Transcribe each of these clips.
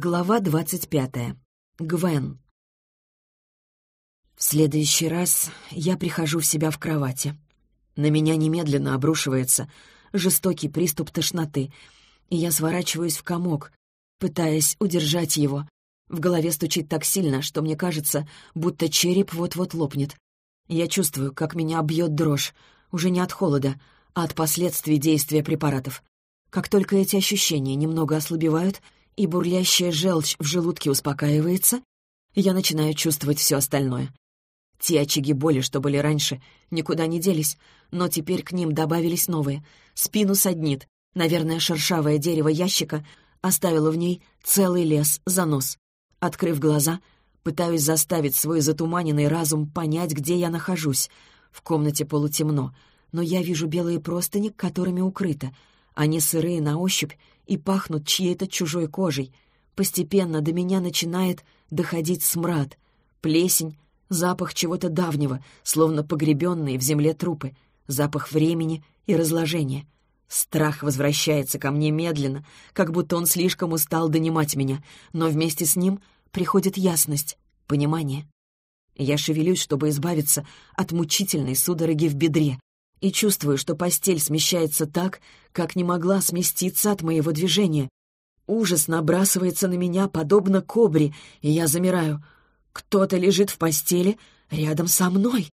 Глава двадцать пятая. Гвен. В следующий раз я прихожу в себя в кровати. На меня немедленно обрушивается жестокий приступ тошноты, и я сворачиваюсь в комок, пытаясь удержать его. В голове стучит так сильно, что мне кажется, будто череп вот-вот лопнет. Я чувствую, как меня бьет дрожь, уже не от холода, а от последствий действия препаратов. Как только эти ощущения немного ослабевают — и бурлящая желчь в желудке успокаивается, я начинаю чувствовать все остальное. Те очаги боли, что были раньше, никуда не делись, но теперь к ним добавились новые. Спину саднит. Наверное, шершавое дерево ящика оставило в ней целый лес за нос. Открыв глаза, пытаюсь заставить свой затуманенный разум понять, где я нахожусь. В комнате полутемно, но я вижу белые простыни, которыми укрыто. Они сырые на ощупь и пахнут чьей-то чужой кожей. Постепенно до меня начинает доходить смрад, плесень, запах чего-то давнего, словно погребенные в земле трупы, запах времени и разложения. Страх возвращается ко мне медленно, как будто он слишком устал донимать меня, но вместе с ним приходит ясность, понимание. Я шевелюсь, чтобы избавиться от мучительной судороги в бедре, и чувствую, что постель смещается так, как не могла сместиться от моего движения. Ужас набрасывается на меня, подобно кобре, и я замираю. Кто-то лежит в постели рядом со мной.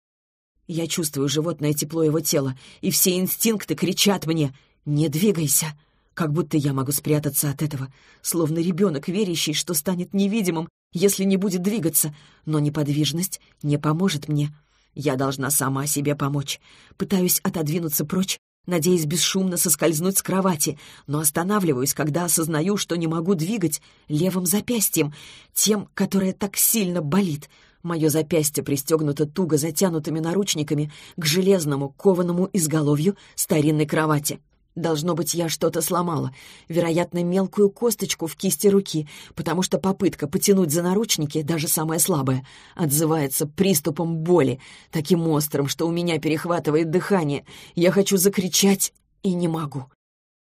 Я чувствую животное тепло его тела, и все инстинкты кричат мне «Не двигайся!» Как будто я могу спрятаться от этого, словно ребенок, верящий, что станет невидимым, если не будет двигаться, но неподвижность не поможет мне. Я должна сама себе помочь. Пытаюсь отодвинуться прочь, надеясь бесшумно соскользнуть с кровати, но останавливаюсь, когда осознаю, что не могу двигать левым запястьем, тем, которое так сильно болит. Мое запястье пристегнуто туго затянутыми наручниками к железному, кованому изголовью старинной кровати. Должно быть, я что-то сломала, вероятно, мелкую косточку в кисти руки, потому что попытка потянуть за наручники, даже самая слабая, отзывается приступом боли, таким острым, что у меня перехватывает дыхание. Я хочу закричать и не могу.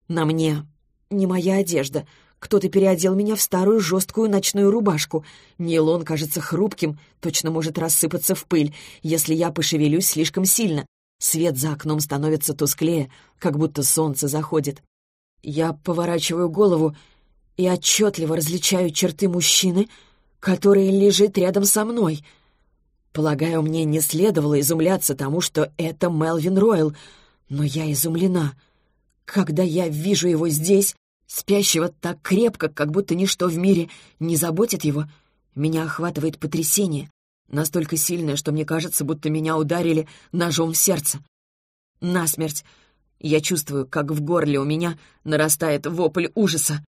На мне не моя одежда. Кто-то переодел меня в старую жесткую ночную рубашку. Нейлон кажется хрупким, точно может рассыпаться в пыль, если я пошевелюсь слишком сильно. Свет за окном становится тусклее, как будто солнце заходит. Я поворачиваю голову и отчетливо различаю черты мужчины, который лежит рядом со мной. Полагаю, мне не следовало изумляться тому, что это Мелвин Ройл, но я изумлена. Когда я вижу его здесь, спящего так крепко, как будто ничто в мире не заботит его, меня охватывает потрясение настолько сильное, что мне кажется, будто меня ударили ножом в сердце. Насмерть. Я чувствую, как в горле у меня нарастает вопль ужаса.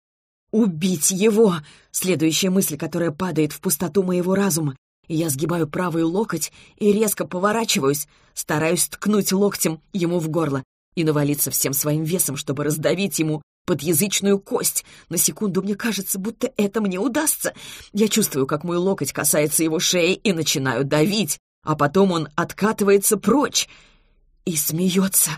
«Убить его!» — следующая мысль, которая падает в пустоту моего разума. Я сгибаю правый локоть и резко поворачиваюсь, стараюсь ткнуть локтем ему в горло и навалиться всем своим весом, чтобы раздавить ему подъязычную кость. На секунду мне кажется, будто это мне удастся. Я чувствую, как мой локоть касается его шеи и начинаю давить, а потом он откатывается прочь и смеется.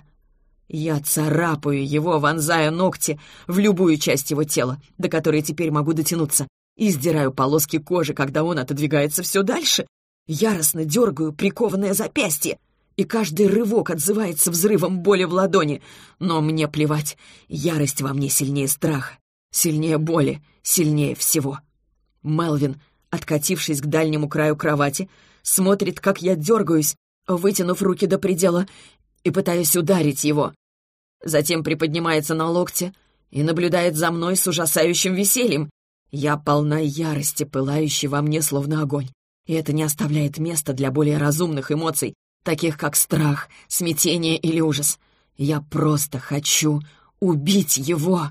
Я царапаю его, вонзая ногти в любую часть его тела, до которой теперь могу дотянуться, и сдираю полоски кожи, когда он отодвигается все дальше. Яростно дергаю прикованное запястье — и каждый рывок отзывается взрывом боли в ладони. Но мне плевать, ярость во мне сильнее страха, сильнее боли, сильнее всего. Мелвин, откатившись к дальнему краю кровати, смотрит, как я дергаюсь, вытянув руки до предела, и пытаюсь ударить его. Затем приподнимается на локте и наблюдает за мной с ужасающим весельем. Я полна ярости, пылающей во мне словно огонь. И это не оставляет места для более разумных эмоций, таких как страх, смятение или ужас. Я просто хочу убить его.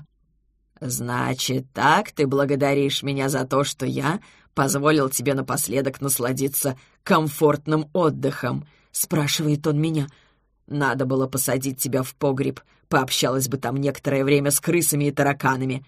Значит, так ты благодаришь меня за то, что я позволил тебе напоследок насладиться комфортным отдыхом, спрашивает он меня. Надо было посадить тебя в погреб, пообщалась бы там некоторое время с крысами и тараканами.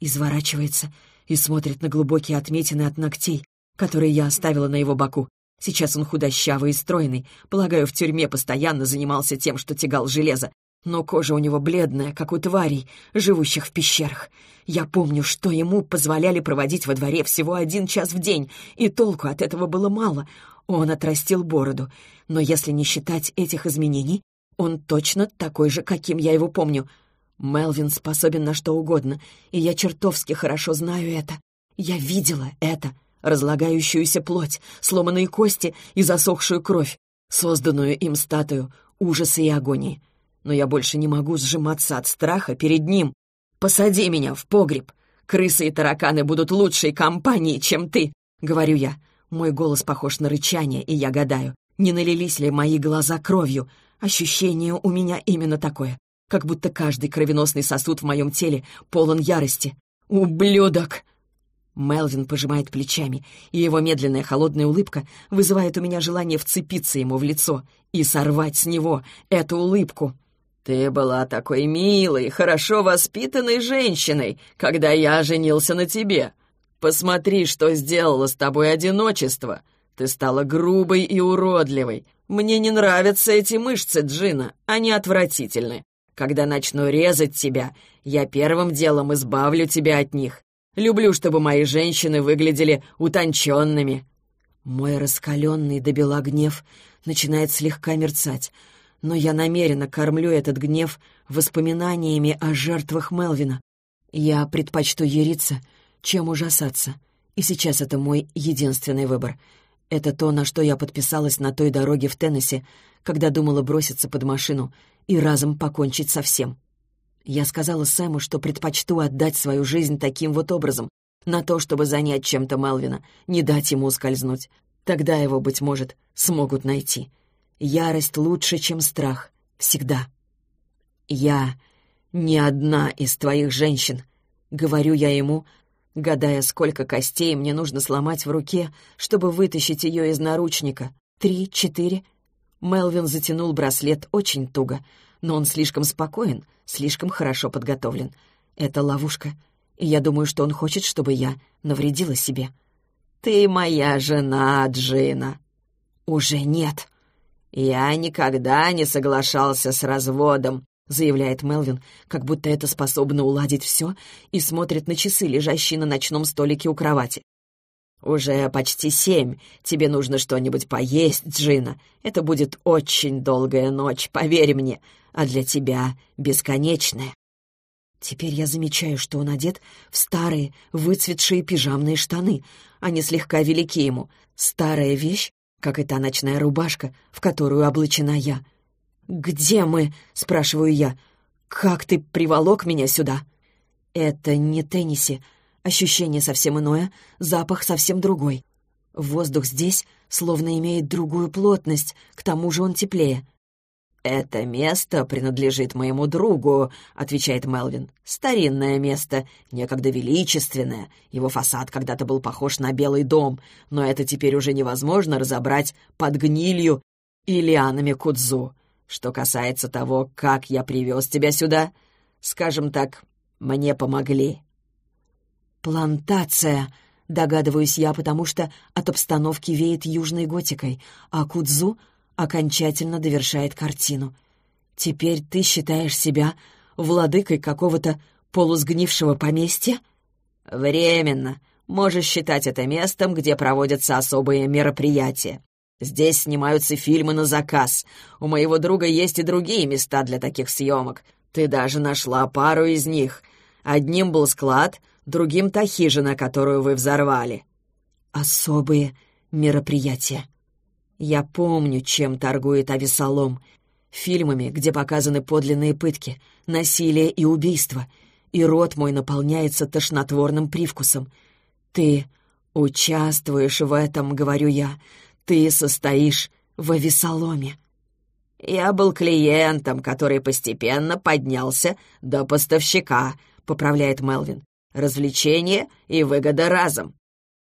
Изворачивается и смотрит на глубокие отметины от ногтей, которые я оставила на его боку. Сейчас он худощавый и стройный. Полагаю, в тюрьме постоянно занимался тем, что тягал железо. но кожа у него бледная, как у тварей, живущих в пещерах. Я помню, что ему позволяли проводить во дворе всего один час в день, и толку от этого было мало. Он отрастил бороду, но если не считать этих изменений, он точно такой же, каким я его помню. Мелвин способен на что угодно, и я чертовски хорошо знаю это. Я видела это, разлагающуюся плоть, сломанные кости и засохшую кровь, созданную им статую ужаса и агонии но я больше не могу сжиматься от страха перед ним. Посади меня в погреб. Крысы и тараканы будут лучшей компанией, чем ты, — говорю я. Мой голос похож на рычание, и я гадаю, не налились ли мои глаза кровью. Ощущение у меня именно такое, как будто каждый кровеносный сосуд в моем теле полон ярости. «Ублюдок!» Мелвин пожимает плечами, и его медленная холодная улыбка вызывает у меня желание вцепиться ему в лицо и сорвать с него эту улыбку. «Ты была такой милой, хорошо воспитанной женщиной, когда я женился на тебе. Посмотри, что сделало с тобой одиночество. Ты стала грубой и уродливой. Мне не нравятся эти мышцы, Джина, они отвратительны. Когда начну резать тебя, я первым делом избавлю тебя от них. Люблю, чтобы мои женщины выглядели утонченными». Мой раскаленный до бела гнев начинает слегка мерцать — но я намеренно кормлю этот гнев воспоминаниями о жертвах Мелвина. Я предпочту яриться, чем ужасаться. И сейчас это мой единственный выбор. Это то, на что я подписалась на той дороге в Теннессе, когда думала броситься под машину и разом покончить со всем. Я сказала Сэму, что предпочту отдать свою жизнь таким вот образом, на то, чтобы занять чем-то Мелвина, не дать ему ускользнуть. Тогда его, быть может, смогут найти. Ярость лучше, чем страх. Всегда. «Я не одна из твоих женщин», — говорю я ему, гадая, сколько костей мне нужно сломать в руке, чтобы вытащить ее из наручника. Три, четыре. Мелвин затянул браслет очень туго, но он слишком спокоен, слишком хорошо подготовлен. Это ловушка, и я думаю, что он хочет, чтобы я навредила себе. «Ты моя жена, Джина». «Уже нет», «Я никогда не соглашался с разводом», — заявляет Мелвин, как будто это способно уладить все, и смотрит на часы, лежащие на ночном столике у кровати. «Уже почти семь. Тебе нужно что-нибудь поесть, Джина. Это будет очень долгая ночь, поверь мне, а для тебя бесконечная». Теперь я замечаю, что он одет в старые, выцветшие пижамные штаны. Они слегка велики ему. Старая вещь, как и та ночная рубашка, в которую облачена я. «Где мы?» — спрашиваю я. «Как ты приволок меня сюда?» «Это не Тенниси. Ощущение совсем иное, запах совсем другой. Воздух здесь словно имеет другую плотность, к тому же он теплее. «Это место принадлежит моему другу», — отвечает Мелвин. «Старинное место, некогда величественное. Его фасад когда-то был похож на Белый дом, но это теперь уже невозможно разобрать под гнилью и лианами кудзу. Что касается того, как я привез тебя сюда, скажем так, мне помогли». «Плантация», — догадываюсь я, потому что от обстановки веет южной готикой, а кудзу — окончательно довершает картину. «Теперь ты считаешь себя владыкой какого-то полусгнившего поместья?» «Временно. Можешь считать это местом, где проводятся особые мероприятия. Здесь снимаются фильмы на заказ. У моего друга есть и другие места для таких съемок. Ты даже нашла пару из них. Одним был склад, другим — та хижина, которую вы взорвали». «Особые мероприятия», я помню, чем торгует Авесолом. Фильмами, где показаны подлинные пытки, насилие и убийство. И рот мой наполняется тошнотворным привкусом. Ты участвуешь в этом, говорю я. Ты состоишь в Авесоломе. Я был клиентом, который постепенно поднялся до поставщика, поправляет Мелвин. Развлечение и выгода разом.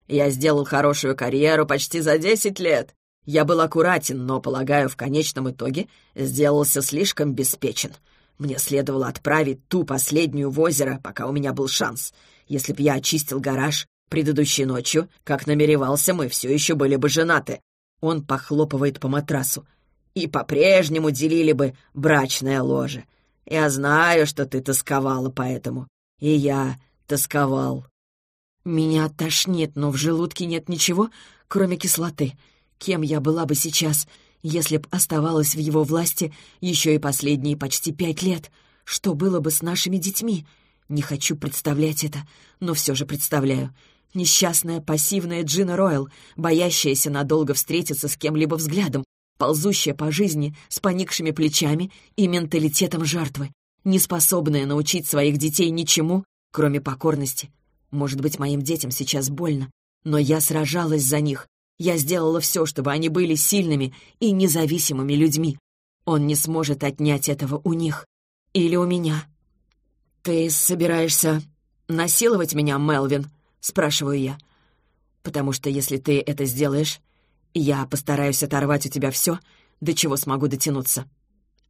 Я сделал хорошую карьеру почти за десять лет. Я был аккуратен, но, полагаю, в конечном итоге сделался слишком беспечен. Мне следовало отправить ту последнюю в озеро, пока у меня был шанс. Если б я очистил гараж предыдущей ночью, как намеревался, мы все еще были бы женаты. Он похлопывает по матрасу. И по-прежнему делили бы брачное ложе. Я знаю, что ты тосковала поэтому. И я тосковал». Меня тошнит, но в желудке нет ничего, кроме кислоты. Кем я была бы сейчас, если б оставалась в его власти еще и последние почти пять лет? Что было бы с нашими детьми? Не хочу представлять это, но все же представляю. Несчастная пассивная Джина Ройл, боящаяся надолго встретиться с кем-либо взглядом, ползущая по жизни с поникшими плечами и менталитетом жертвы, неспособная научить своих детей ничему, кроме покорности. Может быть, моим детям сейчас больно, но я сражалась за них. Я сделала все, чтобы они были сильными и независимыми людьми. Он не сможет отнять этого у них. Или у меня. «Ты собираешься насиловать меня, Мелвин?» — спрашиваю я. «Потому что если ты это сделаешь, я постараюсь оторвать у тебя все, до чего смогу дотянуться».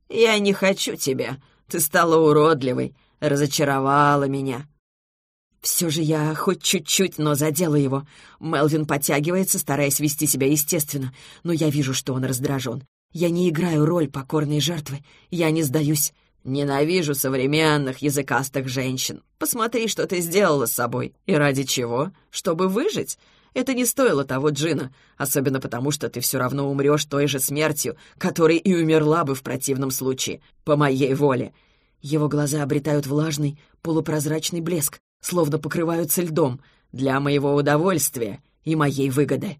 «Я не хочу тебя. Ты стала уродливой, разочаровала меня». Все же я хоть чуть-чуть, но задела его. Мелвин подтягивается, стараясь вести себя естественно, но я вижу, что он раздражен. Я не играю роль покорной жертвы. Я не сдаюсь. Ненавижу современных языкастых женщин. Посмотри, что ты сделала с собой. И ради чего? Чтобы выжить? Это не стоило того, Джина, особенно потому, что ты все равно умрешь той же смертью, которой и умерла бы в противном случае, по моей воле. Его глаза обретают влажный, полупрозрачный блеск, словно покрываются льдом, для моего удовольствия и моей выгоды.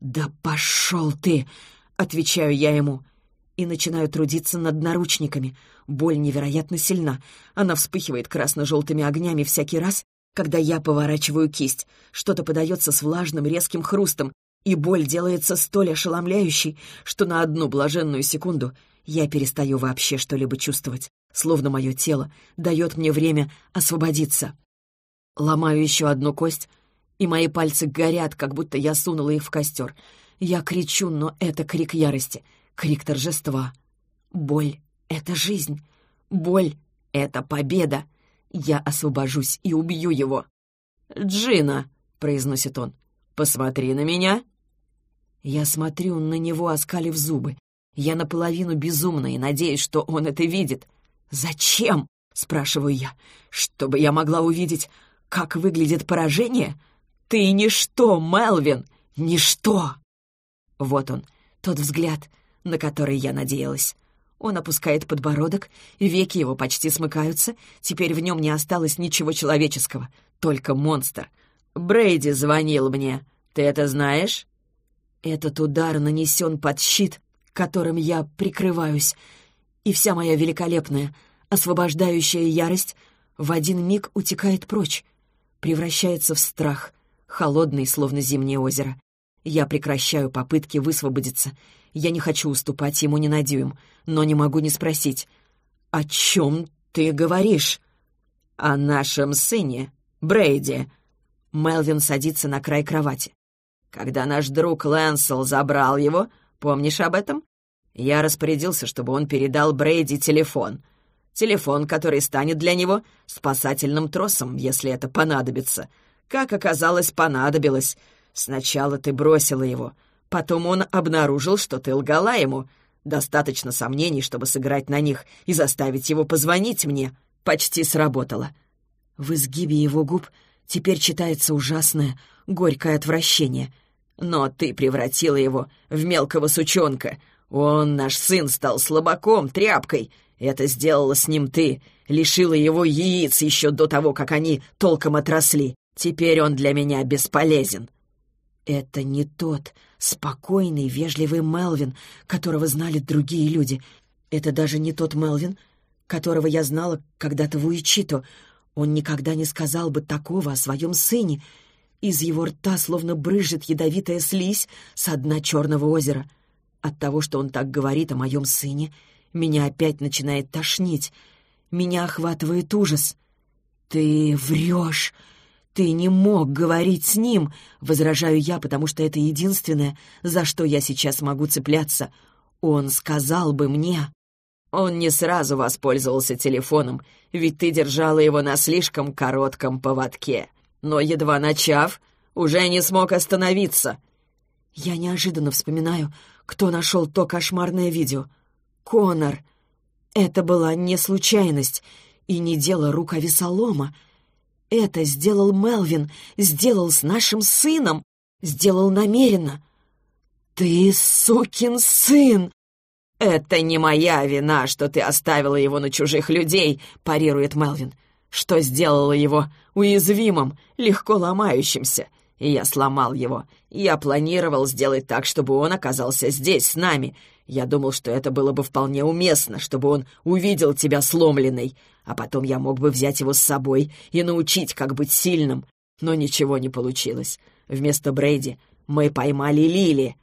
«Да пошел ты!» — отвечаю я ему и начинаю трудиться над наручниками. Боль невероятно сильна. Она вспыхивает красно-желтыми огнями всякий раз, когда я поворачиваю кисть. Что-то подается с влажным резким хрустом, и боль делается столь ошеломляющей, что на одну блаженную секунду я перестаю вообще что-либо чувствовать, словно мое тело дает мне время освободиться. Ломаю еще одну кость, и мои пальцы горят, как будто я сунула их в костер. Я кричу, но это крик ярости — крик торжества. Боль — это жизнь. Боль — это победа. Я освобожусь и убью его. «Джина», — произносит он, — «посмотри на меня». Я смотрю на него, оскалив зубы. Я наполовину безумна и надеюсь, что он это видит. «Зачем?» — спрашиваю я. «Чтобы я могла увидеть, как выглядит поражение? Ты ничто, Мелвин, ничто!» Вот он, тот взгляд, на который я надеялась. Он опускает подбородок, веки его почти смыкаются, теперь в нем не осталось ничего человеческого, только монстр. «Брейди звонил мне. Ты это знаешь?» Этот удар нанесен под щит, которым я прикрываюсь, и вся моя великолепная, освобождающая ярость в один миг утекает прочь, превращается в страх, холодный, словно зимнее озеро. Я прекращаю попытки высвободиться — я не хочу уступать ему ни на дюйм, но не могу не спросить. «О чем ты говоришь?» «О нашем сыне, Брейди». Мелвин садится на край кровати. «Когда наш друг Лэнсел забрал его, помнишь об этом? Я распорядился, чтобы он передал Брейди телефон. Телефон, который станет для него спасательным тросом, если это понадобится. Как оказалось, понадобилось. Сначала ты бросила его, Потом он обнаружил, что ты лгала ему. Достаточно сомнений, чтобы сыграть на них и заставить его позвонить мне. Почти сработало. В изгибе его губ теперь читается ужасное, горькое отвращение. Но ты превратила его в мелкого сучонка. Он, наш сын, стал слабаком, тряпкой. Это сделала с ним ты. Лишила его яиц еще до того, как они толком отросли. Теперь он для меня бесполезен. Это не тот спокойный, вежливый Мелвин, которого знали другие люди. Это даже не тот Мелвин, которого я знала когда-то в Уичито. Он никогда не сказал бы такого о своем сыне. Из его рта словно брызжет ядовитая слизь с дна черного озера. От того, что он так говорит о моем сыне, меня опять начинает тошнить. Меня охватывает ужас. «Ты врешь!» «Ты не мог говорить с ним!» — возражаю я, потому что это единственное, за что я сейчас могу цепляться. Он сказал бы мне. Он не сразу воспользовался телефоном, ведь ты держала его на слишком коротком поводке. Но, едва начав, уже не смог остановиться. Я неожиданно вспоминаю, кто нашел то кошмарное видео. Конор. Это была не случайность и не дело рук Авесолома. Это сделал Мелвин, сделал с нашим сыном, сделал намеренно. «Ты сукин сын!» «Это не моя вина, что ты оставила его на чужих людей», — парирует Мелвин. «Что сделало его уязвимым, легко ломающимся. И я сломал его. Я планировал сделать так, чтобы он оказался здесь, с нами. Я думал, что это было бы вполне уместно, чтобы он увидел тебя сломленной, а потом я мог бы взять его с собой и научить, как быть сильным. Но ничего не получилось. Вместо Брейди мы поймали Лили.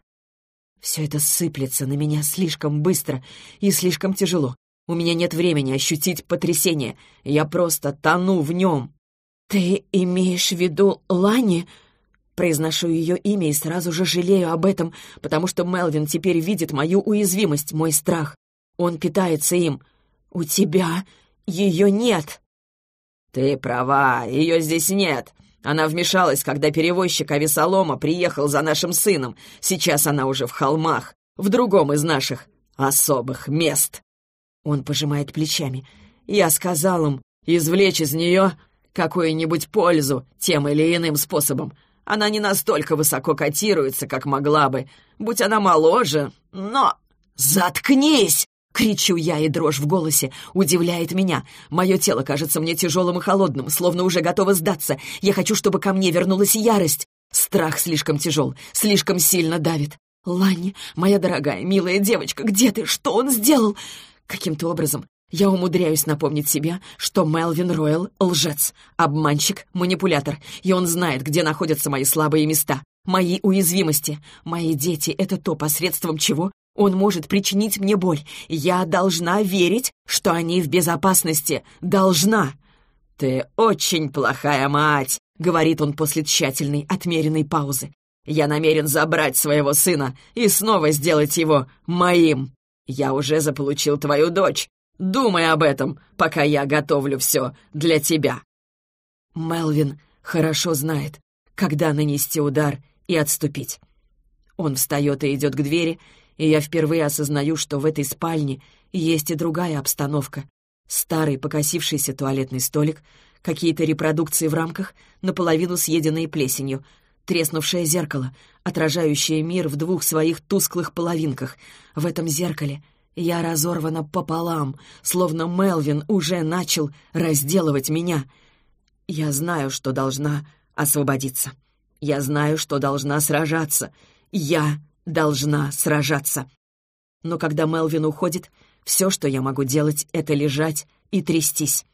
Все это сыплется на меня слишком быстро и слишком тяжело. У меня нет времени ощутить потрясение. Я просто тону в нем. «Ты имеешь в виду Лани?» Произношу ее имя и сразу же жалею об этом, потому что Мелвин теперь видит мою уязвимость, мой страх. Он питается им. «У тебя ее нет!» «Ты права, ее здесь нет. Она вмешалась, когда перевозчик Авесолома приехал за нашим сыном. Сейчас она уже в холмах, в другом из наших особых мест». Он пожимает плечами. «Я сказал им извлечь из нее какую-нибудь пользу тем или иным способом. Она не настолько высоко котируется, как могла бы, будь она моложе, но... «Заткнись!» — кричу я, и дрожь в голосе удивляет меня. Мое тело кажется мне тяжелым и холодным, словно уже готово сдаться. Я хочу, чтобы ко мне вернулась ярость. Страх слишком тяжел, слишком сильно давит. «Ланни, моя дорогая, милая девочка, где ты? Что он сделал?» Каким-то образом я умудряюсь напомнить себе, что Мелвин Ройл — лжец, обманщик, манипулятор, и он знает, где находятся мои слабые места, мои уязвимости. Мои дети — это то, посредством чего он может причинить мне боль. Я должна верить, что они в безопасности. Должна. «Ты очень плохая мать», — говорит он после тщательной, отмеренной паузы. «Я намерен забрать своего сына и снова сделать его моим. Я уже заполучил твою дочь, Думай об этом, пока я готовлю все для тебя». Мелвин хорошо знает, когда нанести удар и отступить. Он встает и идет к двери, и я впервые осознаю, что в этой спальне есть и другая обстановка. Старый покосившийся туалетный столик, какие-то репродукции в рамках, наполовину съеденные плесенью, треснувшее зеркало, отражающее мир в двух своих тусклых половинках. В этом зеркале — я разорвана пополам, словно Мелвин уже начал разделывать меня. Я знаю, что должна освободиться. Я знаю, что должна сражаться. Я должна сражаться. Но когда Мелвин уходит, все, что я могу делать, это лежать и трястись.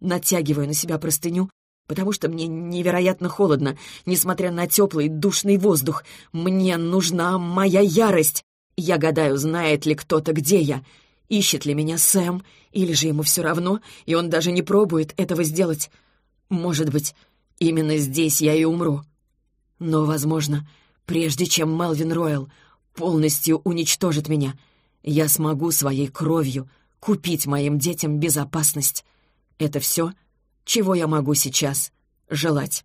Натягиваю на себя простыню, потому что мне невероятно холодно, несмотря на теплый душный воздух. Мне нужна моя ярость. Я гадаю, знает ли кто-то, где я. Ищет ли меня Сэм, или же ему все равно, и он даже не пробует этого сделать. Может быть, именно здесь я и умру. Но, возможно, прежде чем Мелвин Ройл полностью уничтожит меня, я смогу своей кровью купить моим детям безопасность. Это все, чего я могу сейчас желать.